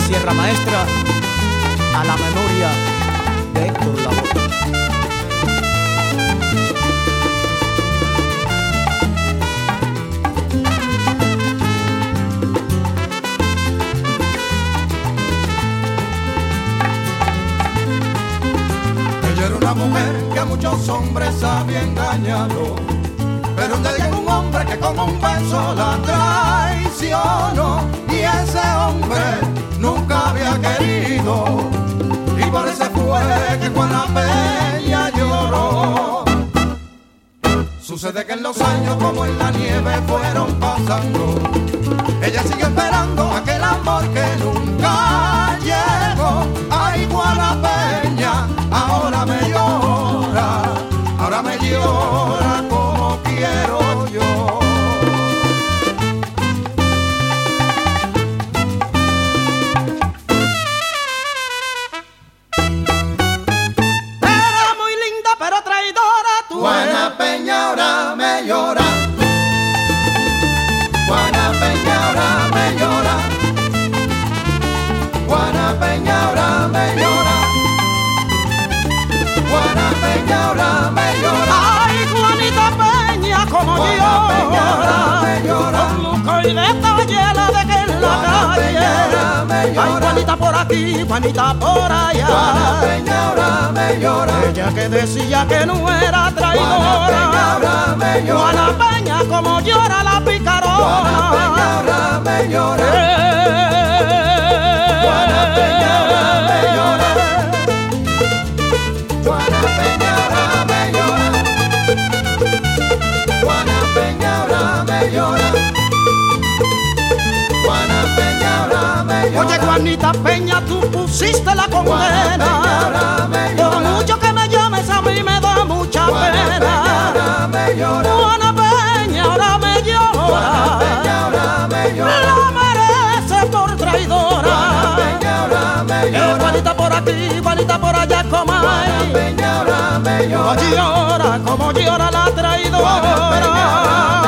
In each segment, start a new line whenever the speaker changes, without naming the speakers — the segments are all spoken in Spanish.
Sierra Maestra a la memoria de Héctor Lavoe.
Una mujer que a muchos hombres había engañado. Pero un día llegó un hombre que con un beso la traicionó. Y ese hombre querido. Y por eso fue que Juana Peña lloró. Sucede que en los años como en la nieve fueron pasando. Ella sigue esperando Peña ahora me llora.
Ay, Juanita Peña, como
Juana Peña ahora me llora.
Con lujo y detalle la dejé en la calle.
Ahora me
Ay,
llora.
Juanita por aquí, Juanita por allá.
Juana Peña ahora me llora.
Ella que decía que no era
Juana Peña
traidora.
ahora me llora.
Juana Peña, como llora la
Juana Peña
picarona.
ahora me llora.
Eh.
Juana Peña ahora me llora. Juana Peña
Oye, Juanita Peña, tú pusiste la condena. Por mucho que me llames, a mí me da mucha pena. Juana Peña, ahora me llora. La merece por traidora. Eh, Juanita por aquí, Juanita por allá, como
comay.
Como
llora,
como llora la traidora.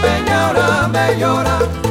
Peña ahora me llora.